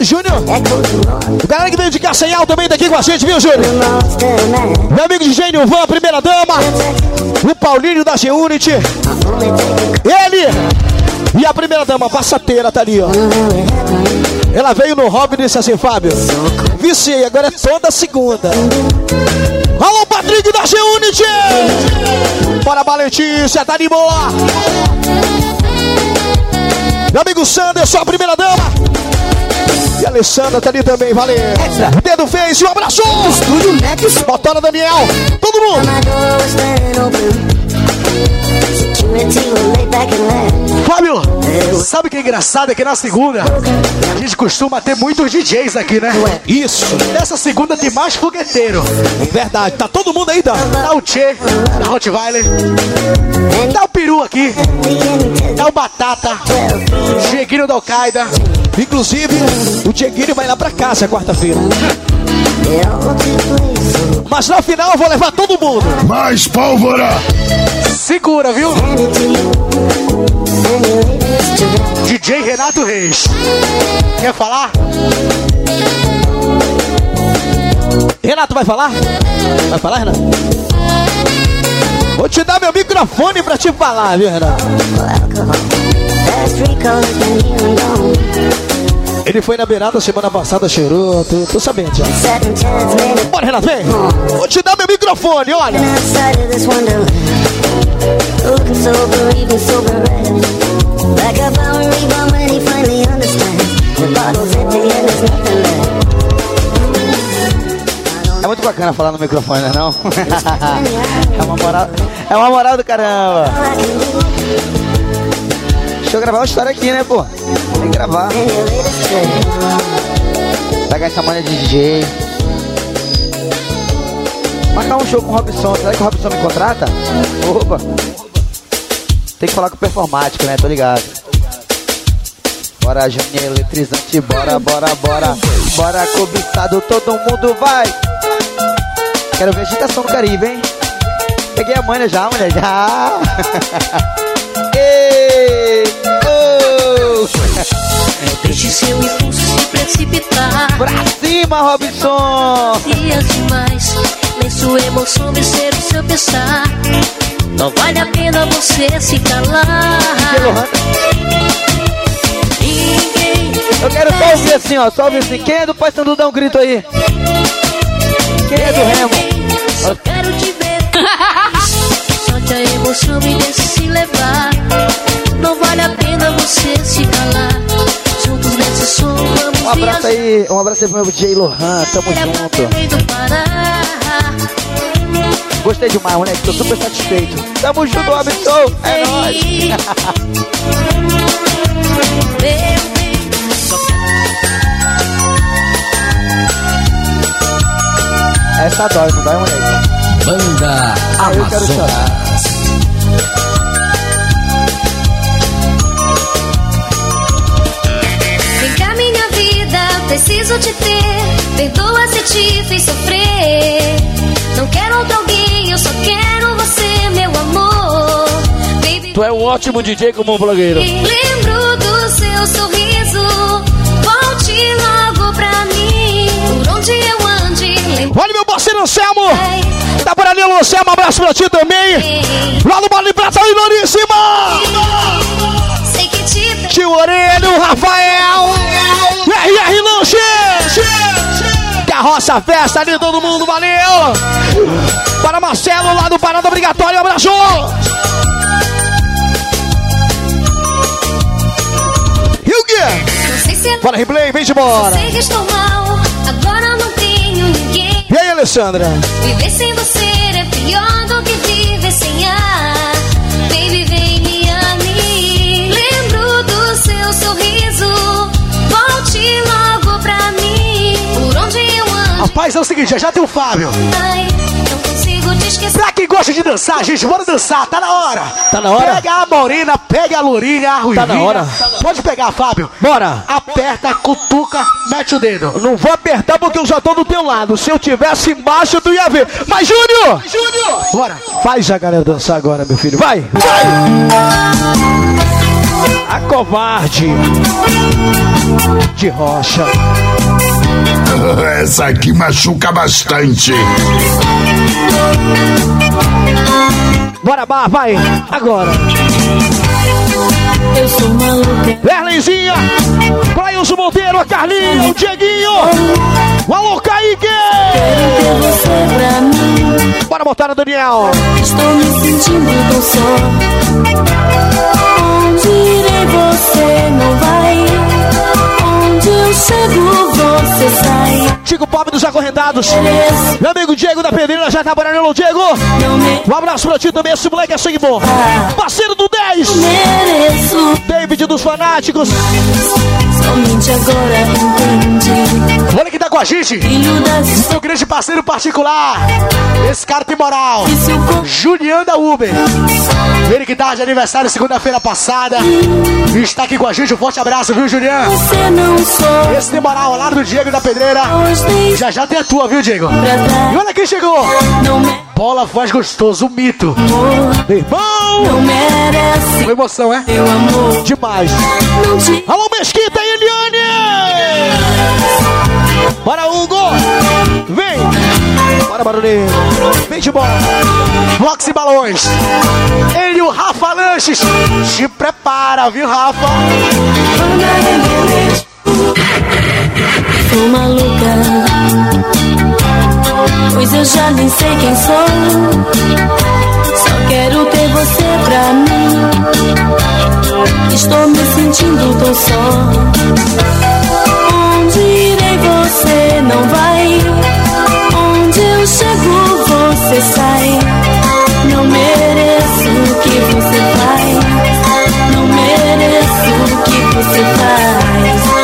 S18: Júnior, o galera que veio de Castanhal também tá aqui com a gente, viu, Júnior? Meu amigo DJ Nilvan, a primeira dama. O Paulinho da G-Unity. Ele e a primeira dama, a passateira, tá ali, ó. Ela veio no hobby e disse assim, Fábio. Viciei, agora é toda segunda. Alô, Patrick da G-Unity! Bora, Valentícia, tá de boa! Meu amigo Sanderson, a primeira dama. E a Alessandra tá ali também, valeu. Dedo fez, um abraço. Estúdio Nex. Motora Daniel, todo mundo.
S2: Fábio, sabe o que é engraçado? É que na segunda a gente costuma ter muitos DJs aqui, né?
S18: Isso.
S2: Nessa segunda tem mais fogueteiro.
S18: Verdade, tá todo mundo aí, tá?
S2: Tá o Tchê, da Rottweiler. Tá o Peru aqui. Tá o Batata. Cheguinho da Al-Qaeda.
S18: Inclusive, o Dieguinho vai lá pra casa quarta-feira. Mas no final eu vou levar todo mundo.
S1: Mais pólvora.
S2: Segura, viu? DJ Renato Reis. Quer falar?
S18: Renato vai falar? Vai falar, Renato? Vou te dar meu microfone pra te falar, viu, Renato? Ele foi na beirada semana passada, cheirou, tô, tô sabendo já. Bora, Renato, vem! Vou te dar meu microfone, olha!
S19: É muito bacana falar no microfone, né não? é uma moral, é uma moral do caramba. Deixa eu gravar uma história aqui, né, pô? Tem que gravar. Pegar essa manha de DJ. Marcar um show com o Robson. Será que o Robson me contrata? Opa. Tem que falar com o performático, né? Tô ligado.
S2: Bora, Juninho eletrizante, bora, bora, bora. Bora, cobiçado, todo mundo vai. Quero ver agitação no Caribe, hein? Peguei a manha já, mulher, já.
S15: Deixe seu impulso se precipitar.
S2: Pra cima, Robson!
S15: Dias demais, nem sua emoção vencer o seu pensar. Não vale a pena você se calar. Ninguém.
S2: Eu quero só ouvir assim, ó. Só ouvir assim. Quem é do Pai Sandu? Dá um grito aí. Quem é do Remo?
S15: Só quero te ver. Solte a emoção e deixe se levar. Não vale a pena você se calar.
S2: Um abraço aí, um abraço aí pro meu DJ Lohan, tamo junto. Gostei demais, moleque, tô super satisfeito. Tamo junto, Robson, é nóis. Essa dói, não dói, moleque?
S19: Banda
S2: Eu
S3: preciso te ter. Perdoa se te fiz sofrer. Não quero outro alguém, eu só quero você, meu amor. Baby,
S18: Tu é um ótimo DJ como um blogueiro.
S3: lembro do seu sorriso. Volte logo pra mim. Por onde eu ande.
S18: Olha meu parceiro Anselmo! Tá por ali, Anselmo, um abraço pra ti também! Lá no Bola de Prata, Iloríssima!
S3: Sei que te
S18: Tio Orelho, Rafael! Carroça Festa ali, todo mundo, valeu! Para Marcelo, lá do Parada Obrigatório, abraço! E o quê?
S3: Se é
S18: Bora, replay, vem de embora!
S3: Sei que estou mal, agora não tenho ninguém.
S18: E aí, Alessandra?
S3: Viver sem você é pior
S2: Rapaz, é o seguinte, já já tem o Fábio. Pra quem gosta de dançar, gente, bora dançar, tá na hora.
S18: Tá na hora?
S2: Pega a Morena, pega a Lourinha, a Ruivinha.
S18: Tá na hora?
S2: Pode pegar, Fábio.
S18: Bora!
S2: Aperta, cutuca, mete o dedo.
S18: Não vou apertar porque eu já tô do teu lado. Se eu tivesse embaixo, tu ia ver. Mas, Júnior!
S2: Júnior! Bora. Faz a galera dançar agora, meu filho.
S18: Vai! Vai! A covarde de rocha.
S20: Essa aqui machuca bastante.
S18: Bora, Bar, vai! Agora!
S15: Eu sou maluca.
S18: Erlenzinha! Clailson Monteiro, a Carlinha, o Dieguinho! O Alô, Kaique!
S15: Quero ter você pra mim.
S18: Bora botar a Daniel!
S15: Estou me sentindo tão só. Onde irei você chego você sai.
S18: Pobre dos Acorrentados. Meu amigo Diego da Pedreira já tá morando, Diego. Um abraço pra ti também, esse moleque é sangue bom. Parceiro do 10.
S15: Mereço.
S18: David dos Fanáticos.
S15: Somente agora entendi.
S2: Olha quem tá com a gente.
S15: Das
S2: Meu grande parceiro particular. Esse cara tem moral. Julian da Uber. Ele que tá de aniversário segunda-feira passada. E está aqui com a gente. Um forte abraço, viu, Julian? Esse tem moral ao lado do Diego da Pedreira. Já já tem a tua, viu, Diego? E olha quem chegou. Bola voz gostoso, o mito.
S18: Irmão!
S2: Com emoção, é?
S18: Demais. Alô, Mesquita e Eliane! Bora, Hugo! Vem! Bora, barulhinho! Vem de bola!
S2: Boxe e balões. Ele e o Rafa Lanches. Te prepara, viu, Rafa?
S15: Sou maluca. Pois eu já nem sei quem sou. Só quero ter você pra mim. Estou me sentindo tão só. Onde irei você não vai. Onde eu chego você sai. Não mereço o que você faz. Não mereço o que você faz.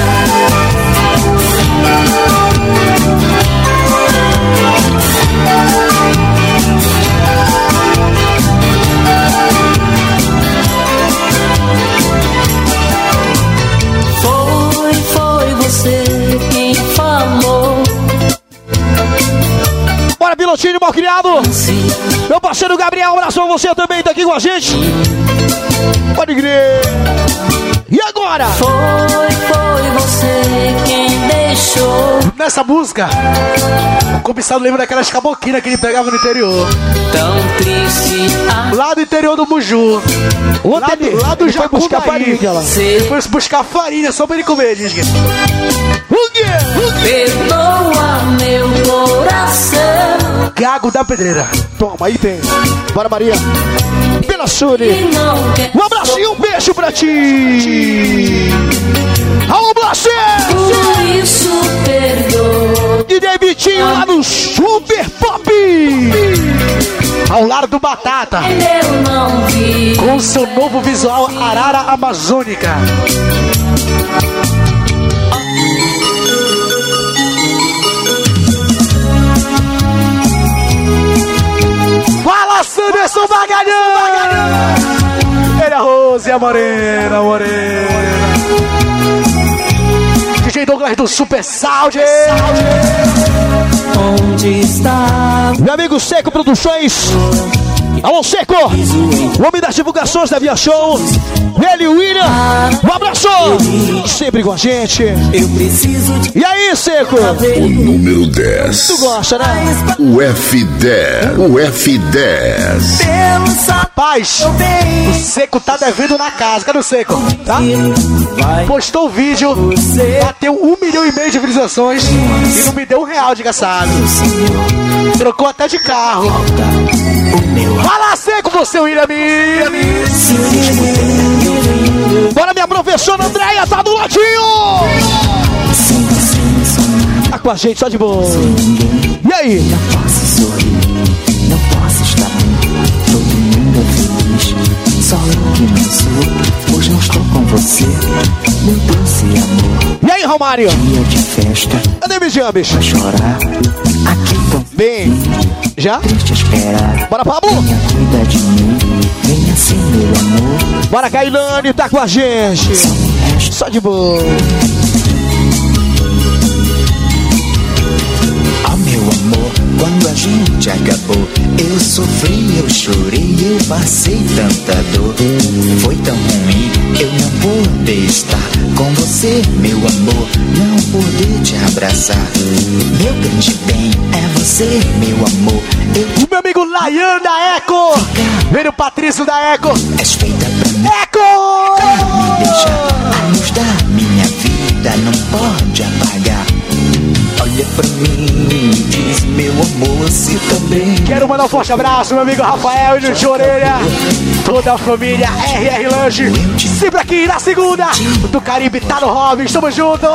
S18: Pilotinho mal criado. Meu parceiro Gabriel, abraço pra você também, tá aqui com a gente. Pode crer. E agora?
S21: Foi, foi você quem deixou.
S2: Nessa música, o comissário lembra daquelas caboquinas que ele pegava no interior.
S21: Tão triste. Ah,
S2: Lá do interior do Muju. Lá do, lá do
S18: ele foi buscar farinha lá.
S2: Ele foi buscar farinha só pra ele comer, diz que.
S21: perdoa meu coração.
S2: Gago da pedreira.
S18: Toma, aí tem. Bora, Maria. Pela Suri. Um abraço e um beijo pra ti. Alô, Blacê!
S21: por isso perdoa.
S18: DJ Vitinho lá no Super Pop.
S2: Ao lado do Batata.
S21: Vi.
S2: Com seu novo visual Arara Amazônica. Fala, Sanderson Bagalhão! Ele é a Rose, a Morena, Morena. DJ Douglas do Super Sound.
S21: Onde está?
S18: Meu amigo Seco Produções. Alô, Seco! O homem das divulgações da Via Show. Ele, o William. Um abraço! Sempre com a gente.
S21: Eu preciso de
S18: E aí, Seco?
S20: O número 10.
S18: Tu gosta, né?
S20: O F10. O F10.
S2: Rapaz, o Seco tá devendo na casa. Cadê o Seco? Tá? Postou o vídeo, bateu um milhão e meio de visualizações e não me deu um real de gastado. Trocou até de carro. Fala Seco, você, William.
S18: Bora, minha professora Andréia, tá do ladinho! Tá com a gente, só de boa. E aí?
S21: posso sorrir, não posso estar bem. Todo mundo é feliz, só eu que não sou. Hoje não estou com você, meu doce amor.
S18: E aí, Romário?
S21: Dia de festa,
S18: Cadê me jambes?
S21: pra chorar. Aqui tão
S18: Bem, já?
S21: triste esperar.
S18: Bora, Pablo?
S21: Venha cuidar de mim, venha ser meu amor.
S18: Bora, Kailane, tá com a gente.
S21: Só
S18: Só de boa.
S21: Quando a gente acabou, eu sofri, eu chorei, eu passei tanta dor. Foi tão ruim eu não poder estar com você, meu amor, não poder te abraçar. Meu grande bem é você, meu amor. Eu
S2: O meu amigo Layan da Eco. Vem o Patrício da Eco.
S21: és feita pra mim,
S2: Eco!
S21: me deixa a luz da minha vida, não pode pra mim, diz, meu amor, se também.
S2: Quero mandar um forte abraço, meu amigo Rafael e de Orelha. Toda a família RR Lanche. Sempre aqui na segunda. Do Caribe tá no Robin. Estamos juntos.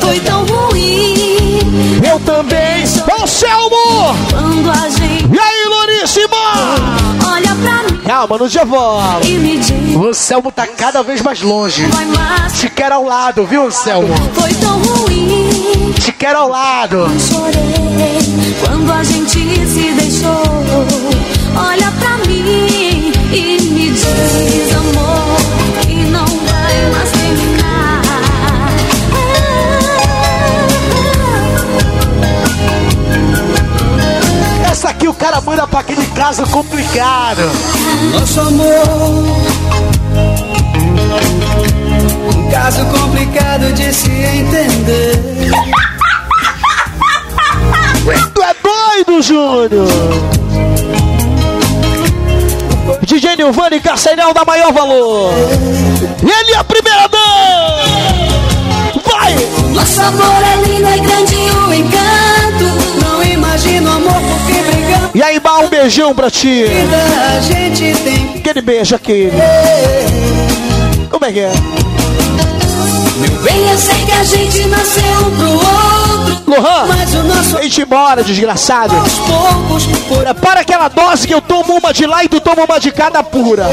S3: Foi tão ruim
S18: Eu também. Ô, Selmo! E aí, Loríssima?
S3: olha pra mim
S18: Calma, não
S3: diz:
S2: O Anselmo tá cada vez mais longe. Te quero ao lado, viu, Anselmo?
S3: Foi tão ruim,
S2: Te quero ao lado.
S3: chorei quando a gente se deixou. Olha pra mim e me diz, amor,
S2: Aqui o cara manda pra aquele caso complicado.
S12: Nosso amor. Um caso complicado de se entender.
S18: Tu é doido, Júnior? DJ Nilvani Carceirão da maior valor. Ele é a primeira dama. Vai!
S3: Nosso amor é lindo, é grande o encanto.
S12: Imagino amor porque brigamos.
S18: E aí, Bá, um beijão pra ti.
S12: A gente tem
S18: Aquele beijo, aquele. Como é que é?
S3: Meu bem, eu sei que a gente nasceu um pro outro.
S18: Lohan,
S12: mas o nosso
S18: deixa embora, desgraçado.
S12: aos poucos por
S18: É, Para aquela dose que eu tomo uma de lá e tu toma uma de cada pura.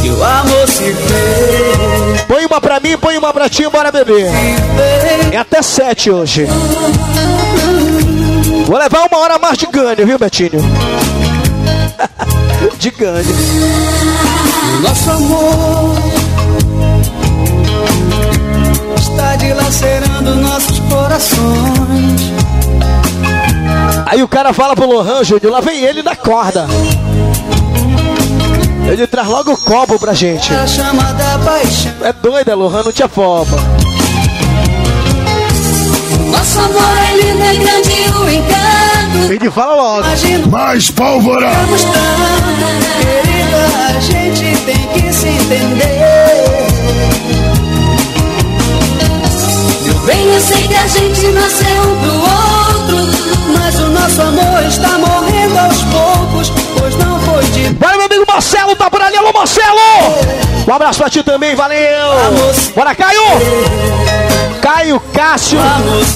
S12: que o amor se fez.
S18: Põe uma pra mim, põe uma pra ti, bora beber. É até sete hoje. Vou levar uma hora mais de ganho, viu, Betinho? de ganho.
S12: Nosso amor está dilacerando nossos corações.
S18: Aí o cara fala pro Lohan, Júnior, lá vem ele da corda. Ele traz logo o copo pra gente.
S12: A.
S18: É doido, é Lohan, não tinha forma.
S14: Nosso amor é lindo, é grande o encanto.
S18: Ele fala logo.
S1: Mais pólvora!
S12: Querida, a gente tem que se entender.
S14: Meu bem, eu sei que a gente nasceu um pro outro.
S12: Mas o nosso amor está morrendo aos poucos, pois não foi de
S18: Bora, meu amigo Marcelo, tá por ali, alô Marcelo! Um abraço pra ti também, valeu! Bora, Caio! Caio, Cássio,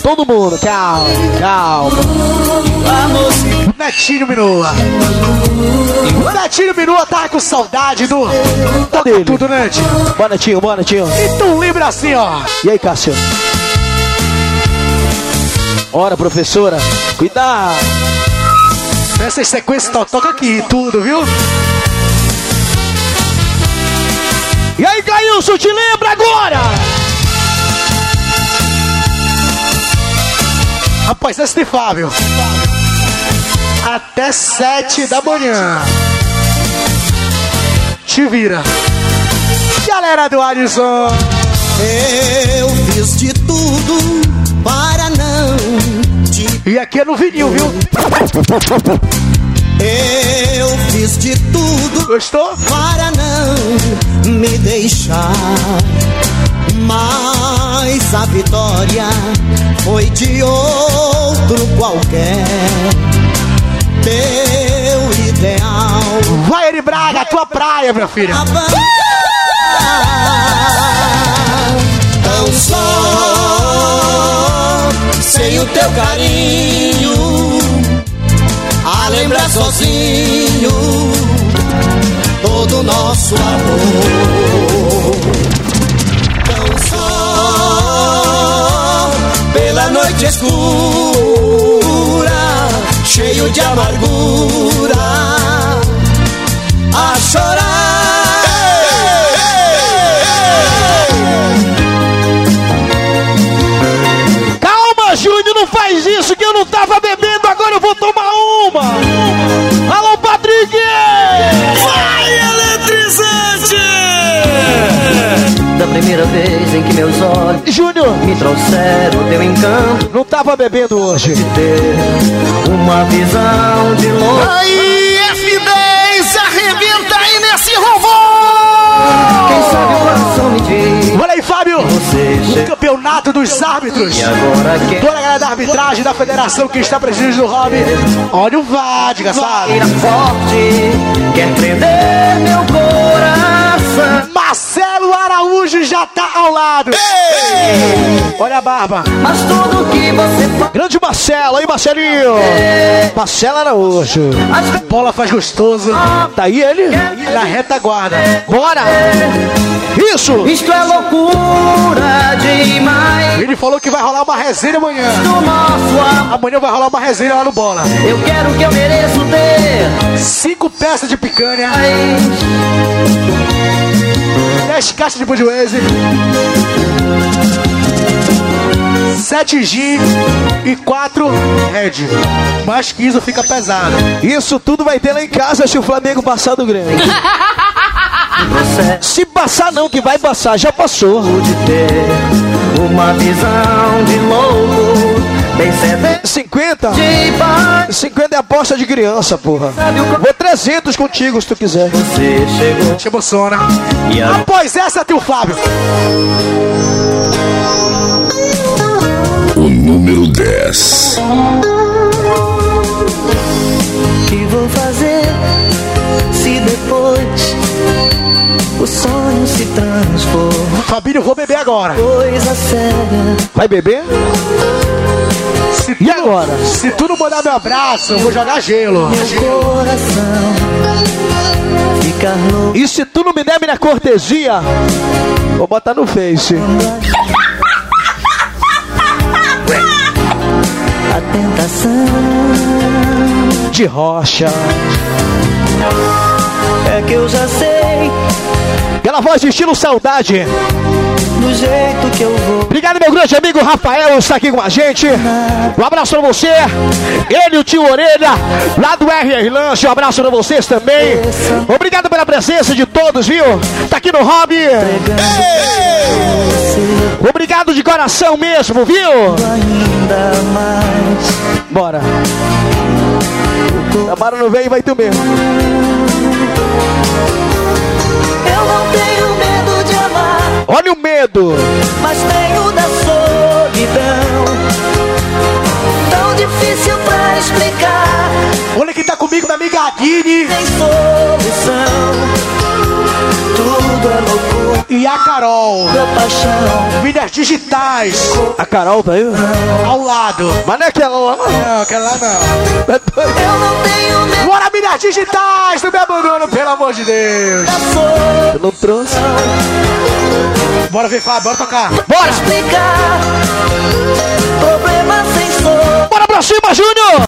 S18: todo mundo, calma, calma.
S2: Netinho Minua. O Netinho Minua tá com saudade do. Toca
S18: dele.
S2: tudo, Net.
S18: Bora, Netinho, bora, Netinho.
S2: E tu lembra assim, ó.
S18: E aí, Cássio? Ora, professora, cuidado.
S2: Nessas sequências to- toca aqui, tudo, viu?
S18: E aí, Cailson, te lembra agora?
S2: Rapaz, esse de Fábio. Até sete da manhã. Te vira. Galera do Alisson.
S12: Eu fiz de tudo para não te.
S2: E aqui é no vinil, viu?
S12: Eu fiz de tudo
S2: Gostou?
S12: para não me deixar. Mas a vitória foi de outro qualquer. Teu ideal.
S2: Vai, Eri Braga, tua praia, meu filho.
S12: Tão só sem o teu carinho, a lembrar sozinho todo o nosso amor. Noite escura, cheio de amargura, a chorar.
S18: Calma, Júnior, não faz isso que eu não tava bebendo, agora eu vou tomar uma. Alô, Patrick!
S12: Vai, eletrizante!
S22: Da primeira vez que meus olhos
S18: Júnior,
S22: me trouxeram teu encanto
S18: não tava bebendo hoje.
S22: de ter uma visão de longe.
S16: Aí, F10, arrebenta aí nesse robô!
S22: Quem sabe o coração me diz
S2: Olha aí, Fábio.
S22: Você
S2: O campeonato dos árbitros.
S22: e agora quer
S2: Toda a galera da arbitragem da federação que está presidindo o hobby. Olha o Vadiga, sabe?
S22: Forte, quer prender meu coração.
S2: Araújo já tá ao lado. Ei! Olha a barba.
S22: Mas tudo que você faz...
S18: Grande Marcelo, aí Marcelinho. Marcelo Araújo.
S2: Bola faz gostoso.
S18: Tá aí ele
S2: na retaguarda.
S18: Bora! Isso!
S22: Isto é loucura demais.
S2: Ele falou que vai rolar uma resenha amanhã. Amanhã vai rolar uma resenha lá no Bola.
S22: Eu quero que eu mereço ter.
S2: Cinco peças de picanha. 10 caixas de Budweiser, 7G e 4 red. Mais 15 fica pesado.
S18: Isso tudo vai ter lá em casa se o Flamengo passar do Grêmio. Se passar não, que vai passar, já passou.
S22: Pude ter uma visão de louco bem sedento
S18: 50?
S22: de paz.
S18: 50 é aposta de criança, porra. Vou 300 contigo se tu quiser.
S22: Você chegou
S2: Te emociona.
S22: e
S2: Após essa, tem o Flávio.
S1: O número 10.
S22: que vou fazer se depois o sonho se transforma
S2: Fabinho, vou beber agora.
S22: coisa séria?
S18: Vai beber?
S2: Se tu,
S18: E agora?
S2: Se tu não mandar meu abraço, eu vou jogar gelo.
S18: E se tu não me der minha cortesia, vou botar no Face.
S22: A tentação
S18: De rocha.
S12: É que eu já sei.
S18: Aquela voz de estilo saudade.
S12: Do jeito que eu vou.
S18: Obrigado, meu grande amigo Rafael, está aqui com a gente. Um abraço pra você. Ele, o tio Orelha, lá do RR Lanche. Um abraço pra vocês também. Obrigado pela presença de todos, viu? Tá aqui no Hobby. Obrigado de coração mesmo, viu?
S12: Ainda mais.
S18: Bora. Trabalho não vem, vai tu mesmo. Olha o medo.
S12: mas tenho da solidão. Tão difícil pra explicar.
S2: Olha quem tá comigo, minha amiga Aguine.
S12: Tem solução.
S2: E a Carol. Mídias digitais.
S18: A Carol tá aí?
S2: Ao lado.
S18: Mas não é aquela lá.
S2: Não, aquela lá não.
S12: Eu não tenho medo
S2: Bora, mídias digitais. Não me abandono, pelo amor de Deus.
S18: Eu não trouxe.
S2: Bora ver, Fábio, bora tocar.
S18: Bora!
S12: Explicar. Problema sem.
S18: Bora pra cima, Júnior!